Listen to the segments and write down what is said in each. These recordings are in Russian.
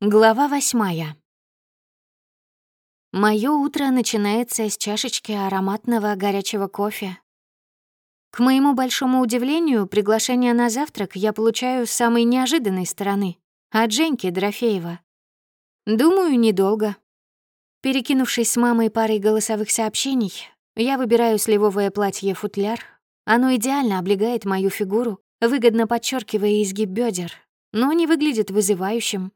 Глава восьмая. Моё утро начинается с чашечки ароматного горячего кофе. К моему большому удивлению, приглашение на завтрак я получаю с самой неожиданной стороны — от Женьки Дорофеева. Думаю, недолго. Перекинувшись с мамой парой голосовых сообщений, я выбираю сливовое платье-футляр. Оно идеально облегает мою фигуру, выгодно подчеркивая изгиб бедер, но не выглядит вызывающим,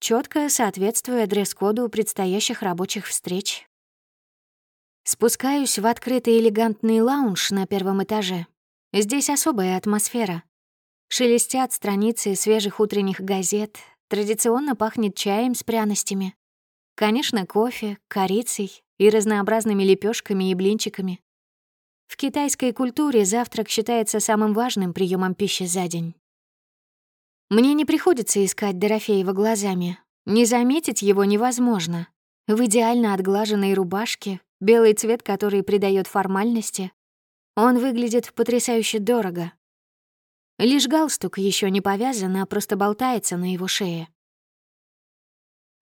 четко соответствуя дресс-коду предстоящих рабочих встреч. Спускаюсь в открытый элегантный лаунж на первом этаже. Здесь особая атмосфера. Шелестят страницы свежих утренних газет, традиционно пахнет чаем с пряностями. Конечно, кофе, корицей и разнообразными лепешками и блинчиками. В китайской культуре завтрак считается самым важным приемом пищи за день. Мне не приходится искать Дорофеева глазами. Не заметить его невозможно. В идеально отглаженной рубашке, белый цвет, который придает формальности, он выглядит потрясающе дорого. Лишь галстук еще не повязан, а просто болтается на его шее.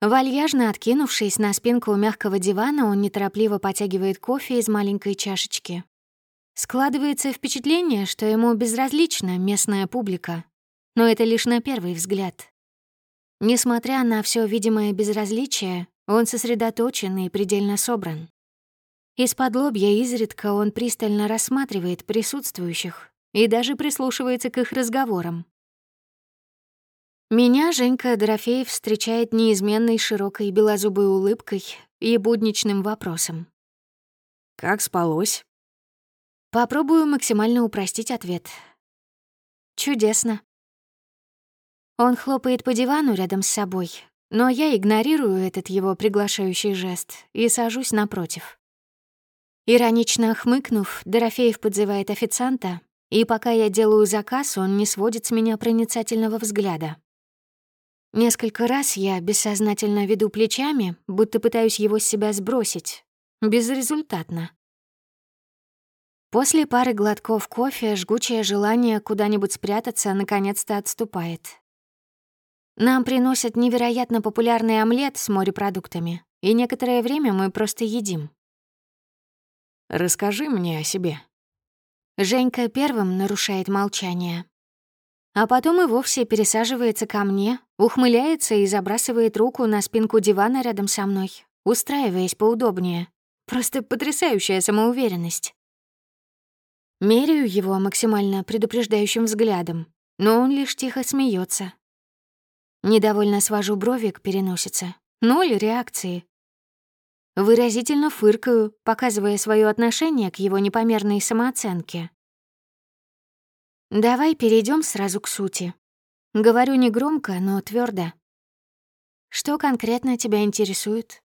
Вальяжно откинувшись на спинку мягкого дивана, он неторопливо потягивает кофе из маленькой чашечки. Складывается впечатление, что ему безразлична местная публика, но это лишь на первый взгляд. Несмотря на все видимое безразличие, он сосредоточен и предельно собран. Из-под лобья изредка он пристально рассматривает присутствующих и даже прислушивается к их разговорам. Меня Женька Дорофеев встречает неизменной широкой белозубой улыбкой и будничным вопросом. «Как спалось?» Попробую максимально упростить ответ. «Чудесно. Он хлопает по дивану рядом с собой, но я игнорирую этот его приглашающий жест и сажусь напротив. Иронично хмыкнув, Дорофеев подзывает официанта, и пока я делаю заказ, он не сводит с меня проницательного взгляда. Несколько раз я бессознательно веду плечами, будто пытаюсь его с себя сбросить. Безрезультатно. После пары глотков кофе жгучее желание куда-нибудь спрятаться наконец-то отступает. Нам приносят невероятно популярный омлет с морепродуктами, и некоторое время мы просто едим. «Расскажи мне о себе». Женька первым нарушает молчание. А потом и вовсе пересаживается ко мне, ухмыляется и забрасывает руку на спинку дивана рядом со мной, устраиваясь поудобнее. Просто потрясающая самоуверенность. Меряю его максимально предупреждающим взглядом, но он лишь тихо смеется, Недовольно свожу брови к переносице. Ноль реакции. Выразительно фыркаю, показывая свое отношение к его непомерной самооценке. «Давай перейдем сразу к сути». Говорю негромко, но твердо. Что конкретно тебя интересует?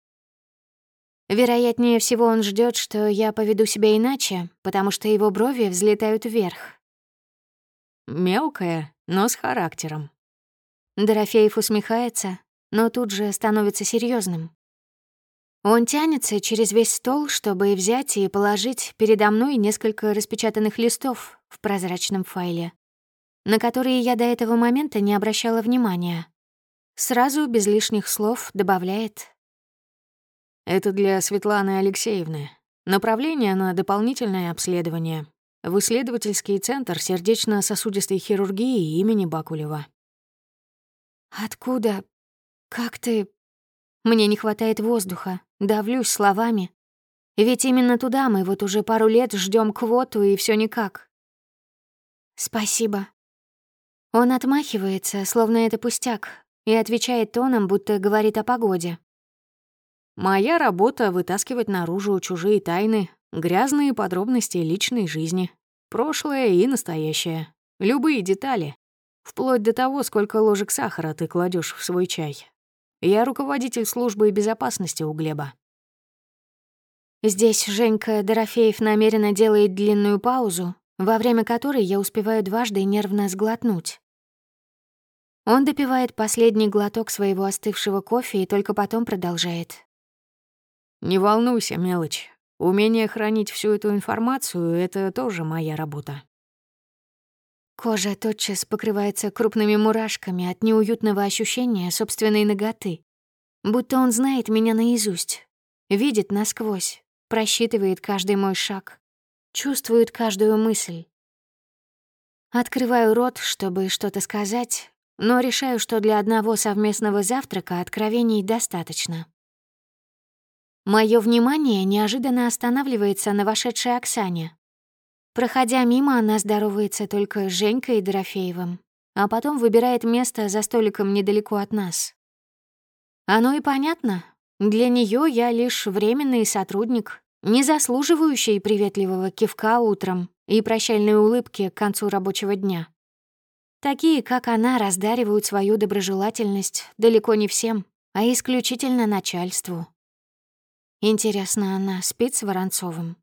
Вероятнее всего, он ждет, что я поведу себя иначе, потому что его брови взлетают вверх. Мелкая, но с характером. Дорофеев усмехается, но тут же становится серьезным. Он тянется через весь стол, чтобы взять и положить передо мной несколько распечатанных листов в прозрачном файле, на которые я до этого момента не обращала внимания. Сразу, без лишних слов, добавляет. «Это для Светланы Алексеевны. Направление на дополнительное обследование. В исследовательский центр сердечно-сосудистой хирургии имени Бакулева». «Откуда? Как ты...» Мне не хватает воздуха, давлюсь словами. Ведь именно туда мы вот уже пару лет ждем квоту, и все никак. «Спасибо». Он отмахивается, словно это пустяк, и отвечает тоном, будто говорит о погоде. «Моя работа — вытаскивать наружу чужие тайны, грязные подробности личной жизни, прошлое и настоящее, любые детали, Вплоть до того, сколько ложек сахара ты кладешь в свой чай. Я руководитель службы безопасности у Глеба. Здесь Женька Дорофеев намеренно делает длинную паузу, во время которой я успеваю дважды нервно сглотнуть. Он допивает последний глоток своего остывшего кофе и только потом продолжает. «Не волнуйся, мелочь. Умение хранить всю эту информацию — это тоже моя работа. Кожа тотчас покрывается крупными мурашками от неуютного ощущения собственной ноготы. Будто он знает меня наизусть, видит насквозь, просчитывает каждый мой шаг, чувствует каждую мысль. Открываю рот, чтобы что-то сказать, но решаю, что для одного совместного завтрака откровений достаточно. Моё внимание неожиданно останавливается на вошедшей Оксане. Проходя мимо, она здоровается только с Женькой и Дорофеевым, а потом выбирает место за столиком недалеко от нас. Оно и понятно. Для неё я лишь временный сотрудник, не заслуживающий приветливого кивка утром и прощальной улыбки к концу рабочего дня. Такие, как она, раздаривают свою доброжелательность далеко не всем, а исключительно начальству. Интересно, она спит с Воронцовым?